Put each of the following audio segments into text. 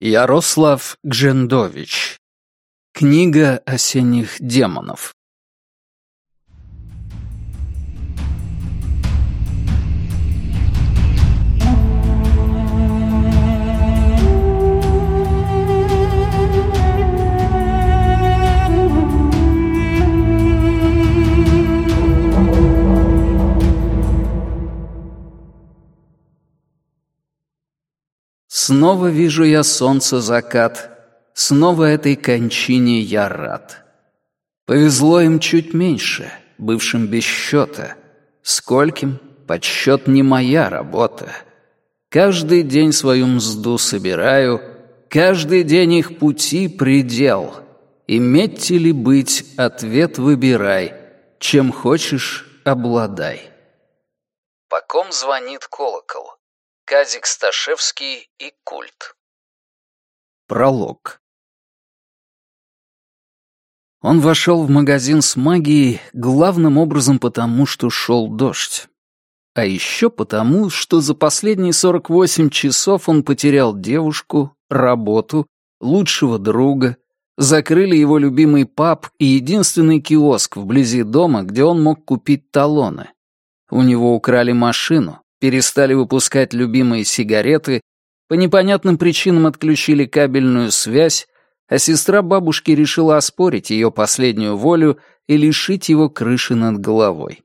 Ярослав Гжендович. Книга осенних демонов. Снова вижу я солнце закат, Снова этой кончине я рад. Повезло им чуть меньше, бывшим без счета. Скольким — подсчет не моя работа. Каждый день свою мзду собираю, Каждый день их пути предел. Иметь или быть, ответ выбирай. Чем хочешь, обладай. По ком звонит колокол? Казик Сташевский и Культ. Пролог. Он вошел в магазин с магией главным образом потому, что шел дождь. А еще потому, что за последние 48 часов он потерял девушку, работу, лучшего друга, закрыли его любимый паб и единственный киоск вблизи дома, где он мог купить талоны. У него украли машину, перестали выпускать любимые сигареты, по непонятным причинам отключили кабельную связь, а сестра бабушки решила оспорить ее последнюю волю и лишить его крыши над головой.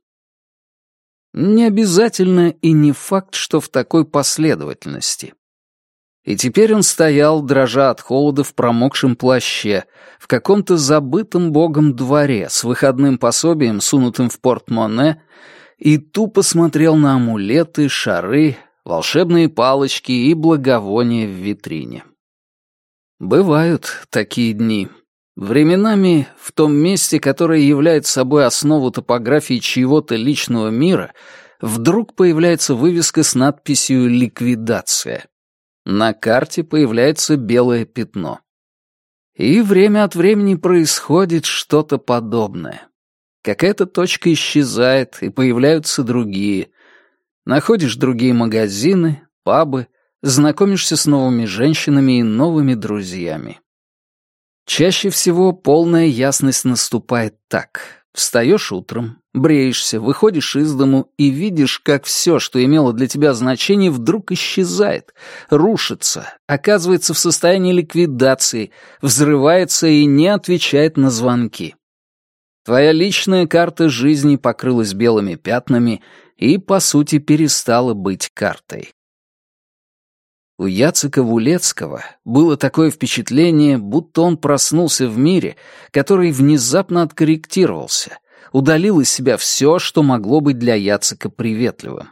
Не обязательно и не факт, что в такой последовательности. И теперь он стоял, дрожа от холода в промокшем плаще, в каком-то забытом богом дворе с выходным пособием, сунутым в портмоне, и тупо смотрел на амулеты, шары, волшебные палочки и благовония в витрине. Бывают такие дни. Временами в том месте, которое является собой основу топографии чьего-то личного мира, вдруг появляется вывеска с надписью «Ликвидация». На карте появляется белое пятно. И время от времени происходит что-то подобное. Какая-то точка исчезает, и появляются другие. Находишь другие магазины, пабы, знакомишься с новыми женщинами и новыми друзьями. Чаще всего полная ясность наступает так. Встаешь утром, бреешься, выходишь из дому и видишь, как все, что имело для тебя значение, вдруг исчезает, рушится, оказывается в состоянии ликвидации, взрывается и не отвечает на звонки. Твоя личная карта жизни покрылась белыми пятнами и, по сути, перестала быть картой. У Яцека Вулецкого было такое впечатление, будто он проснулся в мире, который внезапно откорректировался, удалил из себя все, что могло быть для Яцека приветливым.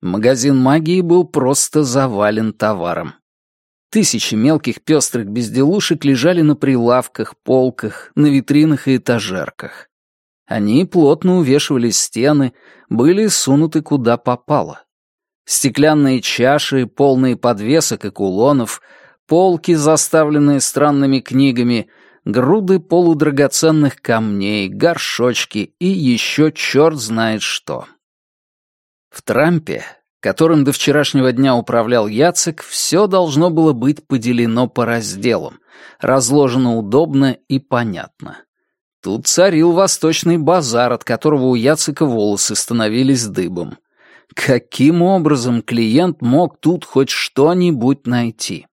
Магазин магии был просто завален товаром. Тысячи мелких пестрых безделушек лежали на прилавках, полках, на витринах и этажерках. Они плотно увешивали стены, были сунуты куда попало. Стеклянные чаши, полные подвесок и кулонов, полки, заставленные странными книгами, груды полудрагоценных камней, горшочки и еще черт знает что. В Трампе которым до вчерашнего дня управлял Яцек, все должно было быть поделено по разделам, разложено удобно и понятно. Тут царил восточный базар, от которого у Яцека волосы становились дыбом. Каким образом клиент мог тут хоть что-нибудь найти?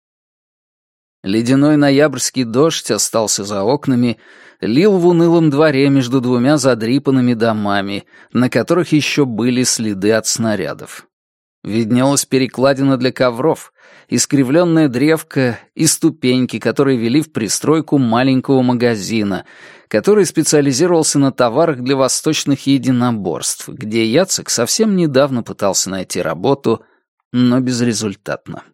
Ледяной ноябрьский дождь остался за окнами, лил в унылом дворе между двумя задрипанными домами, на которых еще были следы от снарядов. Виднелась перекладина для ковров, искривленная древка и ступеньки, которые вели в пристройку маленького магазина, который специализировался на товарах для восточных единоборств, где Яцек совсем недавно пытался найти работу, но безрезультатно.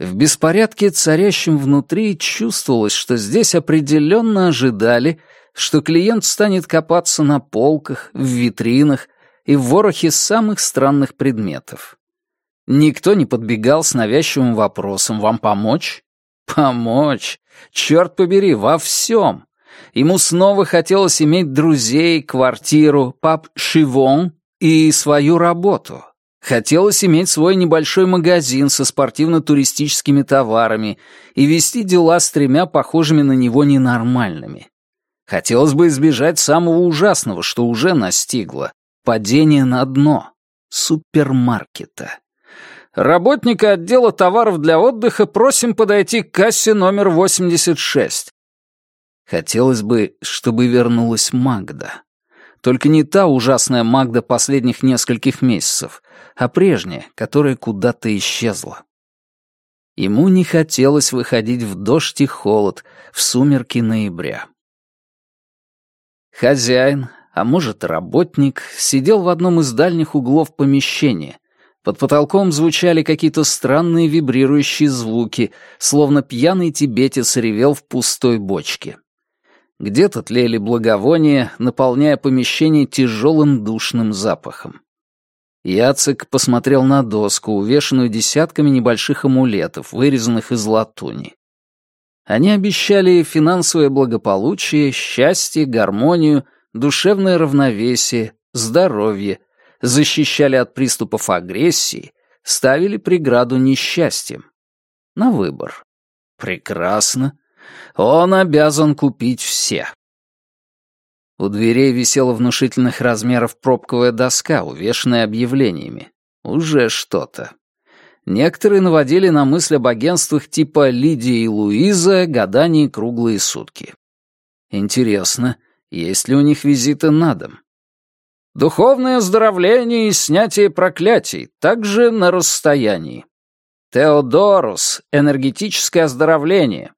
В беспорядке, царящем внутри, чувствовалось, что здесь определенно ожидали, что клиент станет копаться на полках, в витринах, и в ворохе самых странных предметов. Никто не подбегал с навязчивым вопросом «Вам помочь?» Помочь! Черт побери, во всем! Ему снова хотелось иметь друзей, квартиру, пап Шивон и свою работу. Хотелось иметь свой небольшой магазин со спортивно-туристическими товарами и вести дела с тремя похожими на него ненормальными. Хотелось бы избежать самого ужасного, что уже настигло — падение на дно супермаркета. Работника отдела товаров для отдыха просим подойти к кассе номер 86. Хотелось бы, чтобы вернулась Магда. Только не та ужасная Магда последних нескольких месяцев, а прежняя, которая куда-то исчезла. Ему не хотелось выходить в дождь и холод в сумерки ноября. Хозяин, а может, работник, сидел в одном из дальних углов помещения. Под потолком звучали какие-то странные вибрирующие звуки, словно пьяный тибетец ревел в пустой бочке. Где-то тлели благовония, наполняя помещение тяжелым душным запахом. Яцек посмотрел на доску, увешанную десятками небольших амулетов, вырезанных из латуни. Они обещали финансовое благополучие, счастье, гармонию, душевное равновесие, здоровье, защищали от приступов агрессии, ставили преграду несчастьем. На выбор. Прекрасно. Он обязан купить все. У дверей висела внушительных размеров пробковая доска, увешанная объявлениями. Уже что-то. Некоторые наводили на мысль об агентствах типа «Лидия и Луиза. Гадание круглые сутки». Интересно, есть ли у них визиты на дом? Духовное оздоровление и снятие проклятий, также на расстоянии. Теодорус, энергетическое оздоровление.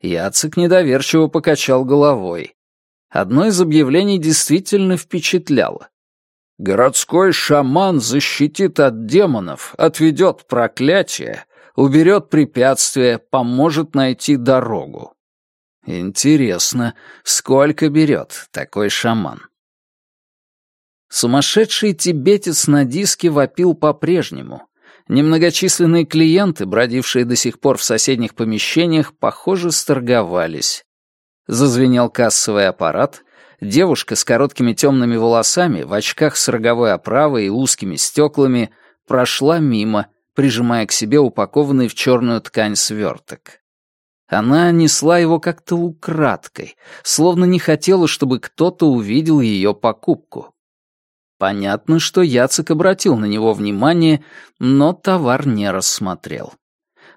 Яцек недоверчиво покачал головой. Одно из объявлений действительно впечатляло. «Городской шаман защитит от демонов, отведет проклятие, уберет препятствия, поможет найти дорогу». Интересно, сколько берет такой шаман? Сумасшедший тибетец на диске вопил по-прежнему. Немногочисленные клиенты, бродившие до сих пор в соседних помещениях, похоже, сторговались. Зазвенел кассовый аппарат, девушка с короткими темными волосами, в очках с роговой оправой и узкими стеклами, прошла мимо, прижимая к себе упакованный в черную ткань сверток. Она несла его как-то украдкой, словно не хотела, чтобы кто-то увидел ее покупку. Понятно, что Яцек обратил на него внимание, но товар не рассмотрел.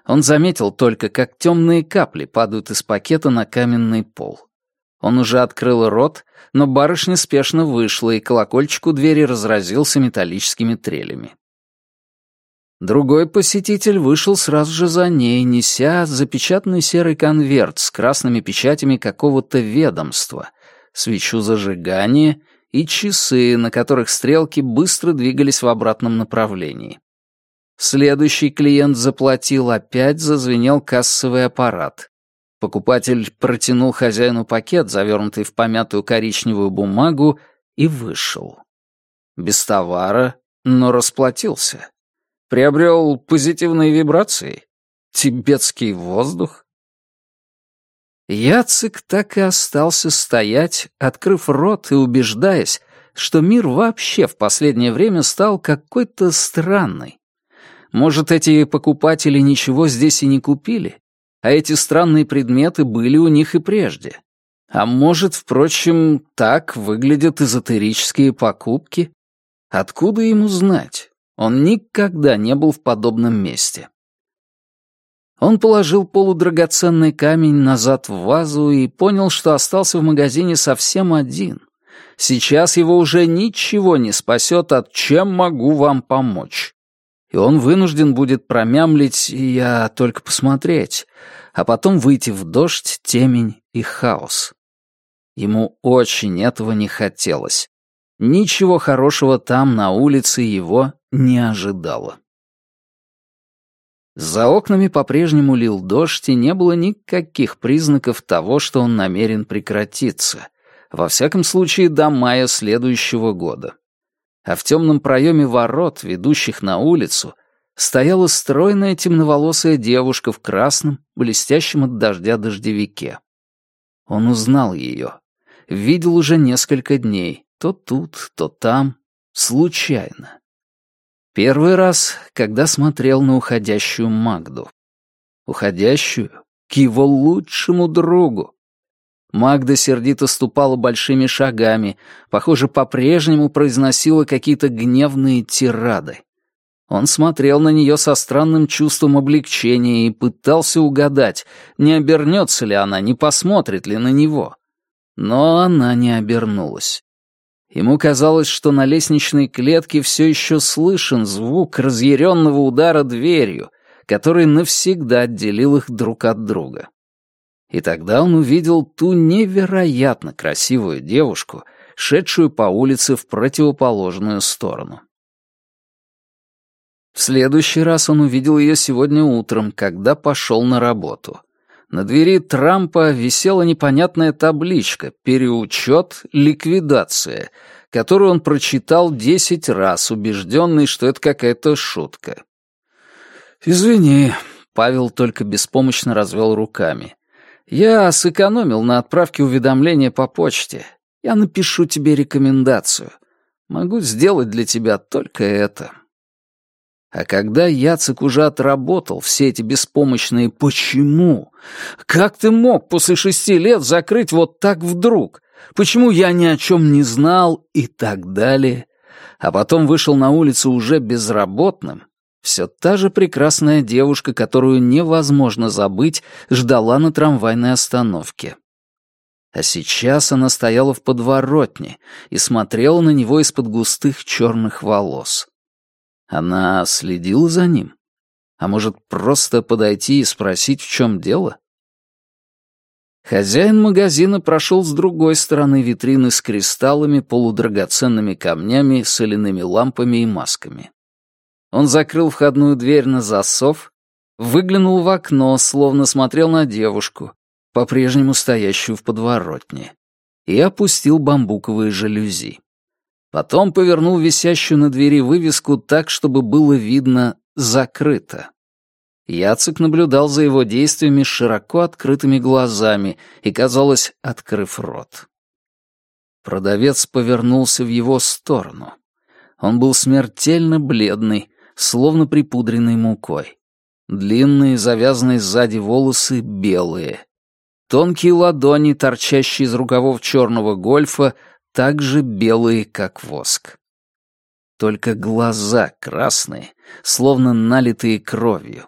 Он заметил только, как темные капли падают из пакета на каменный пол. Он уже открыл рот, но барышня спешно вышла, и колокольчик у двери разразился металлическими трелями. Другой посетитель вышел сразу же за ней, неся запечатанный серый конверт с красными печатями какого-то ведомства, свечу зажигания и часы, на которых стрелки быстро двигались в обратном направлении. Следующий клиент заплатил, опять зазвенел кассовый аппарат. Покупатель протянул хозяину пакет, завернутый в помятую коричневую бумагу, и вышел. Без товара, но расплатился. Приобрел позитивные вибрации? Тибетский воздух? Яцик так и остался стоять, открыв рот и убеждаясь, что мир вообще в последнее время стал какой-то странный. Может, эти покупатели ничего здесь и не купили, а эти странные предметы были у них и прежде. А может, впрочем, так выглядят эзотерические покупки? Откуда ему знать? Он никогда не был в подобном месте. Он положил полудрагоценный камень назад в вазу и понял, что остался в магазине совсем один. Сейчас его уже ничего не спасет от «чем могу вам помочь». И он вынужден будет промямлить «я только посмотреть», а потом выйти в дождь, темень и хаос. Ему очень этого не хотелось. Ничего хорошего там, на улице, его не ожидала. За окнами по-прежнему лил дождь, и не было никаких признаков того, что он намерен прекратиться. Во всяком случае, до мая следующего года. А в темном проеме ворот, ведущих на улицу, стояла стройная темноволосая девушка в красном, блестящем от дождя дождевике. Он узнал ее. Видел уже несколько дней, то тут, то там, случайно. Первый раз, когда смотрел на уходящую Магду. Уходящую к его лучшему другу. Магда сердито ступала большими шагами, похоже, по-прежнему произносила какие-то гневные тирады. Он смотрел на нее со странным чувством облегчения и пытался угадать, не обернется ли она, не посмотрит ли на него. Но она не обернулась. Ему казалось, что на лестничной клетке все еще слышен звук разъяренного удара дверью, который навсегда отделил их друг от друга. И тогда он увидел ту невероятно красивую девушку, шедшую по улице в противоположную сторону. В следующий раз он увидел ее сегодня утром, когда пошел на работу. На двери Трампа висела непонятная табличка «Переучет, ликвидация», которую он прочитал десять раз, убежденный, что это какая-то шутка. «Извини», — Павел только беспомощно развел руками. «Я сэкономил на отправке уведомления по почте. Я напишу тебе рекомендацию. Могу сделать для тебя только это». А когда Яцек уже отработал все эти беспомощные «почему?» Как ты мог после шести лет закрыть вот так вдруг? Почему я ни о чем не знал и так далее? А потом вышел на улицу уже безработным. Все та же прекрасная девушка, которую невозможно забыть, ждала на трамвайной остановке. А сейчас она стояла в подворотне и смотрела на него из-под густых черных волос. Она следила за ним? А может, просто подойти и спросить, в чем дело? Хозяин магазина прошел с другой стороны витрины с кристаллами, полудрагоценными камнями, соляными лампами и масками. Он закрыл входную дверь на засов, выглянул в окно, словно смотрел на девушку, по-прежнему стоящую в подворотне, и опустил бамбуковые жалюзи. Потом повернул висящую на двери вывеску так, чтобы было видно «закрыто». Яцек наблюдал за его действиями широко открытыми глазами и, казалось, открыв рот. Продавец повернулся в его сторону. Он был смертельно бледный, словно припудренный мукой. Длинные, завязанные сзади волосы белые. Тонкие ладони, торчащие из рукавов черного гольфа, так же белые, как воск. Только глаза красные, словно налитые кровью.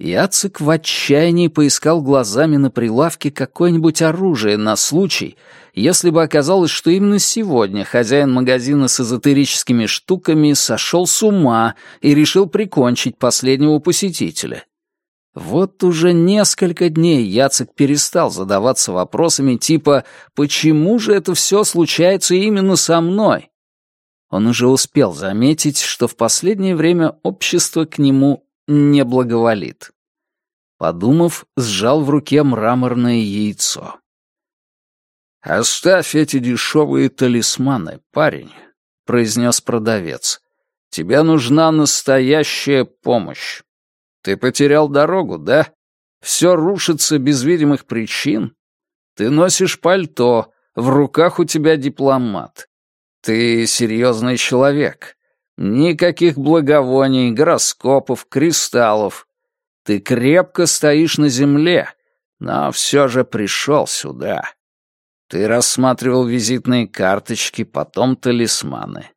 Яцек в отчаянии поискал глазами на прилавке какое-нибудь оружие на случай, если бы оказалось, что именно сегодня хозяин магазина с эзотерическими штуками сошел с ума и решил прикончить последнего посетителя. Вот уже несколько дней Яцек перестал задаваться вопросами типа «Почему же это все случается именно со мной?» Он уже успел заметить, что в последнее время общество к нему не благоволит. Подумав, сжал в руке мраморное яйцо. «Оставь эти дешевые талисманы, парень», — произнес продавец. «Тебе нужна настоящая помощь». Ты потерял дорогу, да? Все рушится без видимых причин. Ты носишь пальто, в руках у тебя дипломат. Ты серьезный человек. Никаких благовоний, гороскопов, кристаллов. Ты крепко стоишь на земле, но все же пришел сюда. Ты рассматривал визитные карточки, потом талисманы.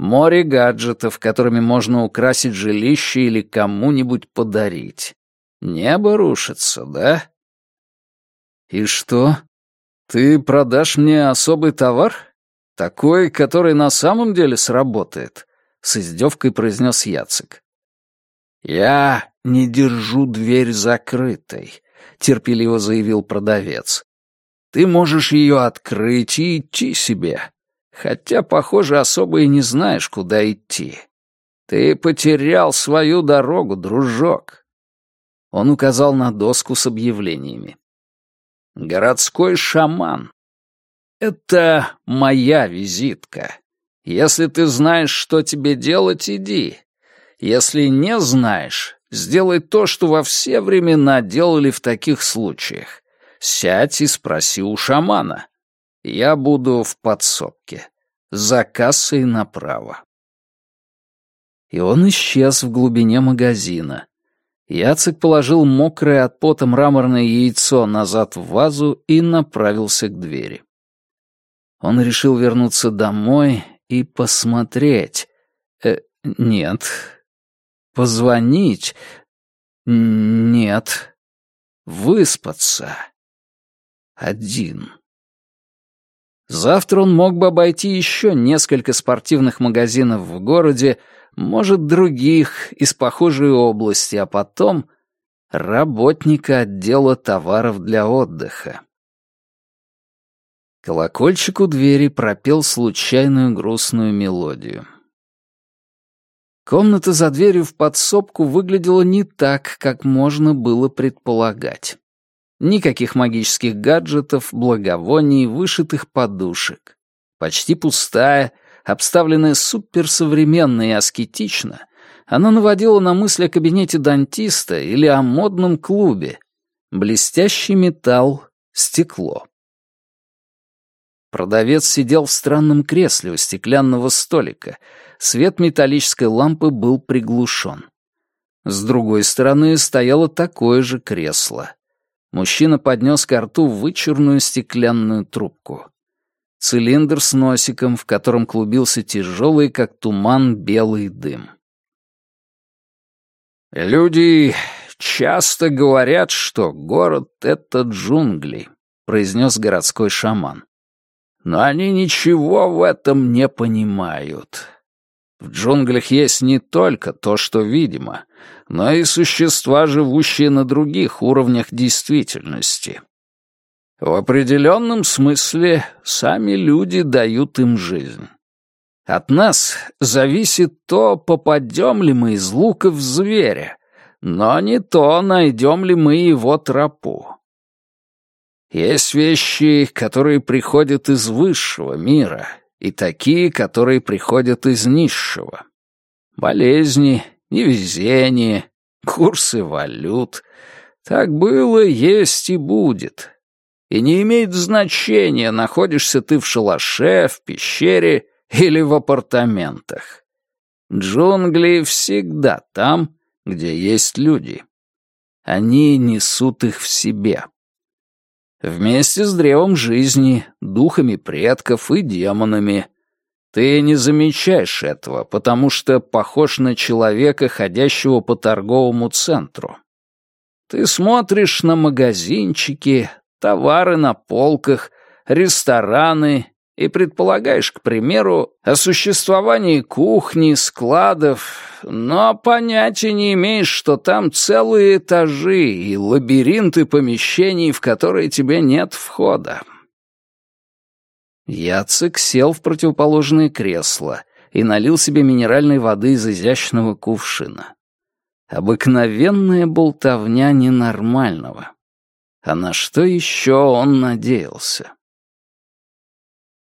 Море гаджетов, которыми можно украсить жилище или кому-нибудь подарить. Небо рушится, да? И что? Ты продашь мне особый товар? Такой, который на самом деле сработает? С издевкой произнес Яцек. Я не держу дверь закрытой, терпеливо заявил продавец. Ты можешь ее открыть и идти себе. Хотя, похоже, особо и не знаешь, куда идти. Ты потерял свою дорогу, дружок. Он указал на доску с объявлениями. Городской шаман. Это моя визитка. Если ты знаешь, что тебе делать, иди. Если не знаешь, сделай то, что во все времена делали в таких случаях. Сядь и спроси у шамана. Я буду в подсобке. За кассой направо. И он исчез в глубине магазина. Яцек положил мокрое от пота мраморное яйцо назад в вазу и направился к двери. Он решил вернуться домой и посмотреть. Э, нет. Позвонить. Нет. Выспаться. Один. Завтра он мог бы обойти еще несколько спортивных магазинов в городе, может, других из похожей области, а потом работника отдела товаров для отдыха. Колокольчик у двери пропел случайную грустную мелодию. Комната за дверью в подсобку выглядела не так, как можно было предполагать. Никаких магических гаджетов, благовоний, вышитых подушек. Почти пустая, обставленная суперсовременно и аскетично, она наводила на мысль о кабинете дантиста или о модном клубе. Блестящий металл, стекло. Продавец сидел в странном кресле у стеклянного столика. Свет металлической лампы был приглушен. С другой стороны стояло такое же кресло. Мужчина поднес к рту вычурную стеклянную трубку. Цилиндр с носиком, в котором клубился тяжелый, как туман, белый дым. «Люди часто говорят, что город — это джунгли», — произнес городской шаман. «Но они ничего в этом не понимают. В джунглях есть не только то, что видимо, но и существа, живущие на других уровнях действительности. В определенном смысле сами люди дают им жизнь. От нас зависит то, попадем ли мы из лука в зверя, но не то, найдем ли мы его тропу. Есть вещи, которые приходят из высшего мира, и такие, которые приходят из низшего. Болезни, невезение, курсы валют. Так было, есть и будет. И не имеет значения, находишься ты в шалаше, в пещере или в апартаментах. Джунгли всегда там, где есть люди. Они несут их в себе. Вместе с древом жизни, духами предков и демонами. Ты не замечаешь этого, потому что похож на человека, ходящего по торговому центру. Ты смотришь на магазинчики, товары на полках, рестораны и предполагаешь, к примеру, о существовании кухни, складов, но понятия не имеешь, что там целые этажи и лабиринты помещений, в которые тебе нет входа. Яцек сел в противоположное кресло и налил себе минеральной воды из изящного кувшина. Обыкновенная болтовня ненормального. А на что еще он надеялся?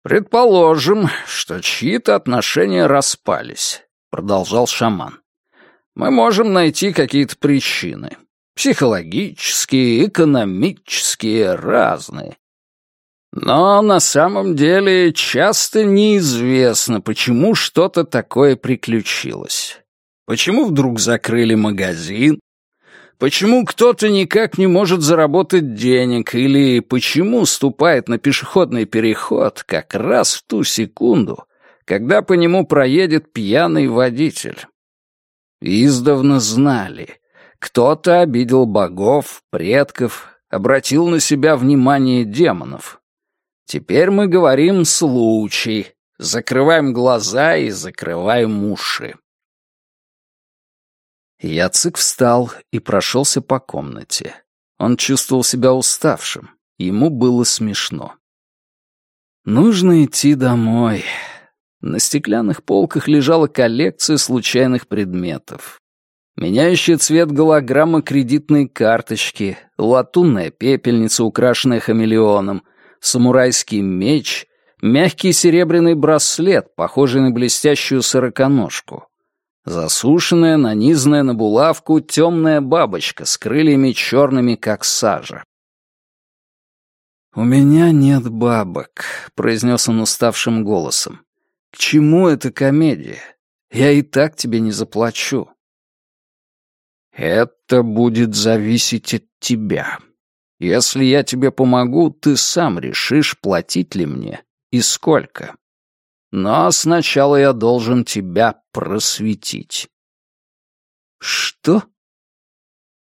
«Предположим, что чьи-то отношения распались», — продолжал шаман. «Мы можем найти какие-то причины. Психологические, экономические, разные. Но на самом деле часто неизвестно, почему что-то такое приключилось. Почему вдруг закрыли магазин, Почему кто-то никак не может заработать денег или почему ступает на пешеходный переход как раз в ту секунду, когда по нему проедет пьяный водитель? Издавна знали. Кто-то обидел богов, предков, обратил на себя внимание демонов. Теперь мы говорим «случай», закрываем глаза и закрываем уши. Яцик встал и прошелся по комнате. Он чувствовал себя уставшим. Ему было смешно. Нужно идти домой. На стеклянных полках лежала коллекция случайных предметов. Меняющая цвет голограмма кредитной карточки, латунная пепельница, украшенная хамелеоном, самурайский меч, мягкий серебряный браслет, похожий на блестящую сороконожку. Засушенная, нанизанная на булавку темная бабочка с крыльями черными, как сажа. «У меня нет бабок», — произнес он уставшим голосом. «К чему эта комедия? Я и так тебе не заплачу». «Это будет зависеть от тебя. Если я тебе помогу, ты сам решишь, платить ли мне и сколько. Но сначала я должен тебя просветить». «Что?»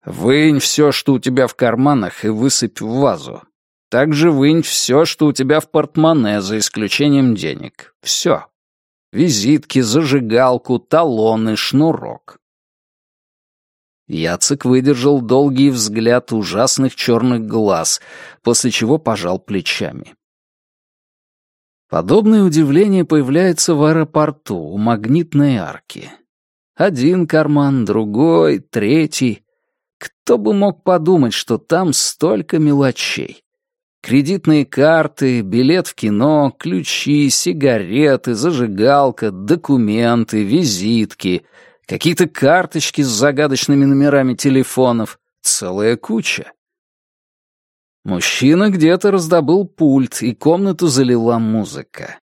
«Вынь все, что у тебя в карманах, и высыпь в вазу. Также вынь все, что у тебя в портмоне, за исключением денег. Все. Визитки, зажигалку, талоны, шнурок. Яцек выдержал долгий взгляд ужасных черных глаз, после чего пожал плечами. Подобное удивление появляется в аэропорту, у магнитной арки. Один карман, другой, третий. Кто бы мог подумать, что там столько мелочей? Кредитные карты, билет в кино, ключи, сигареты, зажигалка, документы, визитки, какие-то карточки с загадочными номерами телефонов, целая куча. Мужчина где-то раздобыл пульт, и комнату залила музыка.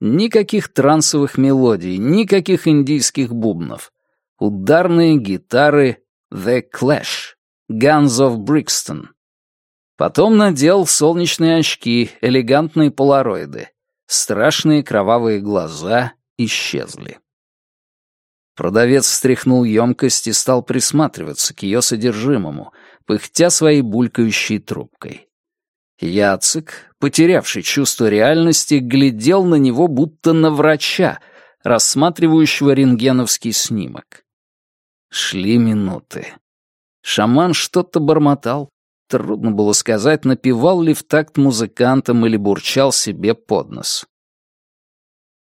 Никаких трансовых мелодий, никаких индийских бубнов. Ударные гитары The Clash, Guns of Brixton, Потом надел солнечные очки, элегантные полароиды. Страшные кровавые глаза исчезли. Продавец встряхнул емкость и стал присматриваться к ее содержимому, пыхтя своей булькающей трубкой. Яцек, потерявший чувство реальности, глядел на него будто на врача, рассматривающего рентгеновский снимок. Шли минуты. Шаман что-то бормотал, Трудно было сказать, напевал ли в такт музыкантам или бурчал себе под нос.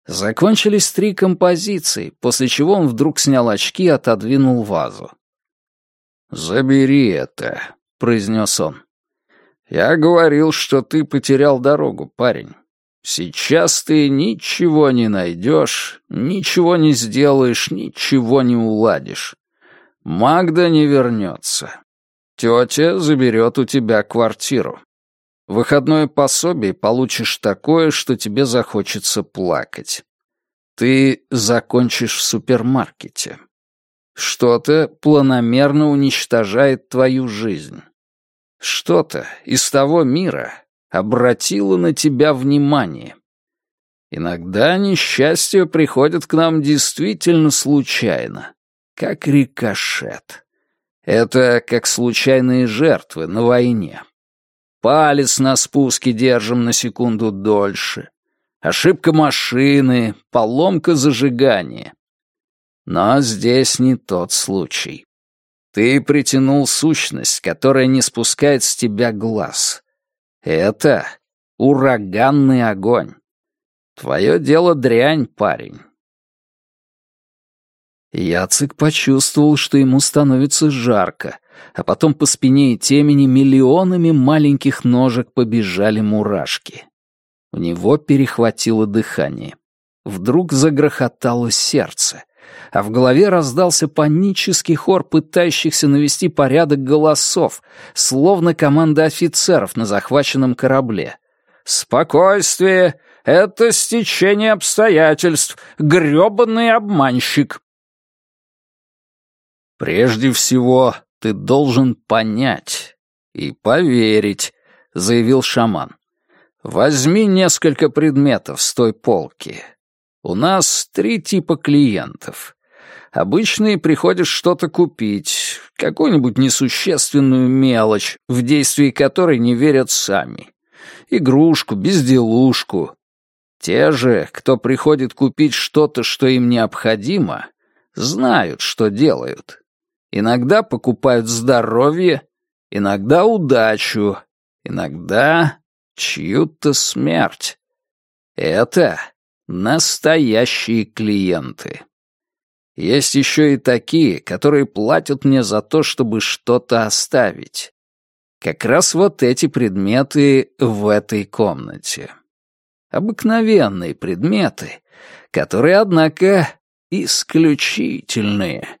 Закончились три композиции, после чего он вдруг снял очки и отодвинул вазу. «Забери это», — произнес он. «Я говорил, что ты потерял дорогу, парень. Сейчас ты ничего не найдешь, ничего не сделаешь, ничего не уладишь. Магда не вернется. Тетя заберет у тебя квартиру. Выходное пособие получишь такое, что тебе захочется плакать. Ты закончишь в супермаркете. Что-то планомерно уничтожает твою жизнь. Что-то из того мира обратило на тебя внимание. Иногда несчастье приходит к нам действительно случайно, как рикошет. Это как случайные жертвы на войне. Палец на спуске держим на секунду дольше. Ошибка машины, поломка зажигания. Но здесь не тот случай. Ты притянул сущность, которая не спускает с тебя глаз. Это ураганный огонь. Твое дело дрянь, парень. Яцек почувствовал, что ему становится жарко, а потом по спине и темени миллионами маленьких ножек побежали мурашки. У него перехватило дыхание. Вдруг загрохотало сердце, а в голове раздался панический хор пытающихся навести порядок голосов, словно команда офицеров на захваченном корабле. «Спокойствие! Это стечение обстоятельств! грёбаный обманщик!» «Прежде всего, ты должен понять и поверить», — заявил шаман. «Возьми несколько предметов с той полки. У нас три типа клиентов. Обычные приходят что-то купить, какую-нибудь несущественную мелочь, в действии которой не верят сами. Игрушку, безделушку. Те же, кто приходит купить что-то, что им необходимо, знают, что делают. Иногда покупают здоровье, иногда удачу, иногда чью-то смерть. Это настоящие клиенты. Есть еще и такие, которые платят мне за то, чтобы что-то оставить. Как раз вот эти предметы в этой комнате. Обыкновенные предметы, которые, однако, исключительные.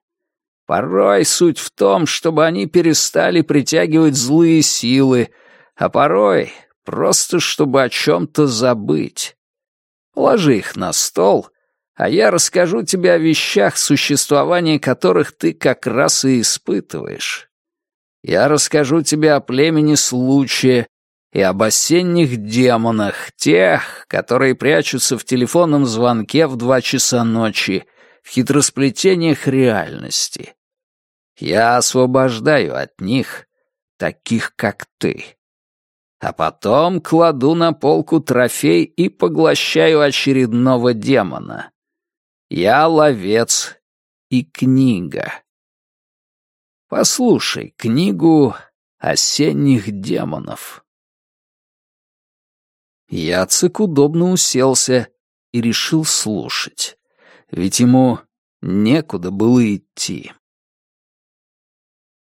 Порой суть в том, чтобы они перестали притягивать злые силы, а порой просто чтобы о чем-то забыть. Ложи их на стол, а я расскажу тебе о вещах, существование которых ты как раз и испытываешь. Я расскажу тебе о племени случая и об осенних демонах, тех, которые прячутся в телефонном звонке в два часа ночи, в хитросплетениях реальности. Я освобождаю от них таких, как ты. А потом кладу на полку трофей и поглощаю очередного демона. Я ловец и книга. Послушай книгу «Осенних демонов». Яцек удобно уселся и решил слушать, ведь ему некуда было идти.